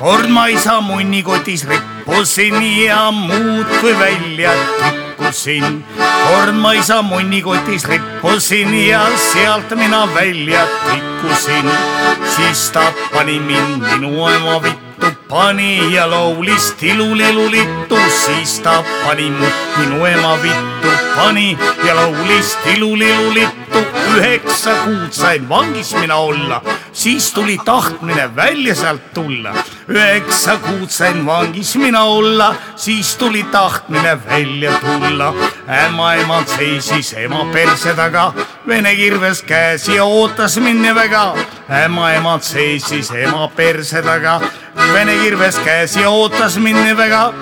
kord ma isa munnikotis rippusin ja muudkui välja tikkusin. kord ma isa munnikotis rippusin ja sealt mina välja tikkusin. siis ta pani mind minu ema vittu pani ja laulis tilulilulittu, siis ta pani minu ema vittu pani ja laulis tilulilulittu. üheksa kuud sain vangis mina olla, siis tuli tahtmine välja sealt tulla. üheksa kuud sain vangis mina olla, siis tuli tahtmine välja tulla. ämmaemand seisis ema perse taga, vene kirves käes ja ootas mind väga. ämmaemand seisis ema perse taga, vene kirves käes ja ootas mind väga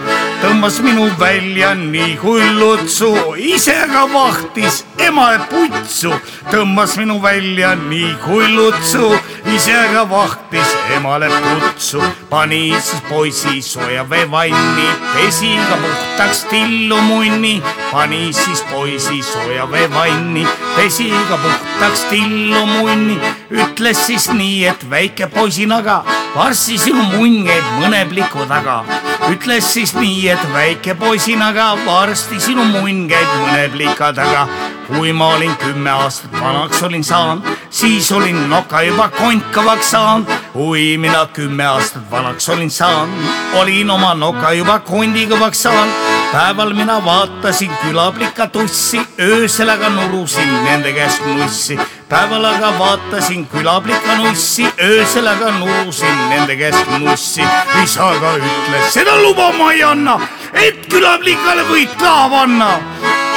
tõmbas minu välja nii kui lutsu, ise aga vahtis emale putsu, tõmbas minu välja nii kui lutsu, ise aga vahtis emale putsu, pani siis poisi sooja veevanni, pesi ka puhtaks tillu munni, pani siis poisi sooja veevanni, pesi ka puhtaks tillu munni, ütles siis nii, et väike poisinaga, varsti sinu munn käib mõne pliku taga. Ütles siis nii, et väike poisinaga varsti sinu munn käib mõne plika taga. Kui ma olin kümme aastat vanaks olin saanud, siis olin noka juba konkavaks saanud. kui mina kümme aastat vanaks olin saanud, olin oma noka juba kondikõvaks saanud. päeval mina vaatasin külaplika tussi, öösel aga nurusin nende käest nussi päeval aga vaatasin külaplika nussi, öösel aga nurusin nende käest nussi. isa aga ütles, seda luba ma ei anna, et külaplikale võid ka panna.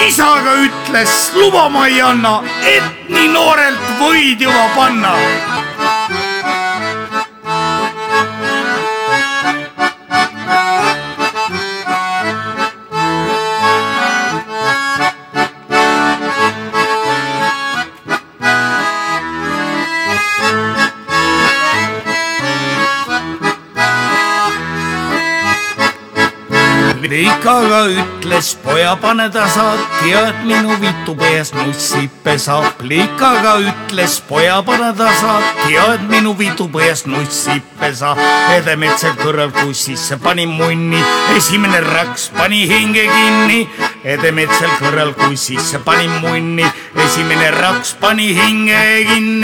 Isa aga ütles, luba ma ei anna, et nii noorelt võid juba panna plikaga ütles poja, pane ta sa, tead minu vitupões nussi pesa. plikaga ütles poja, pane ta sa, tead minu vitupões nussi pesa. edemetsal kõrval kussisse pani munni, esimene raks pani hinge kinni. edemetsal kõrval kussisse pani munni, esimene raks pani hinge kinni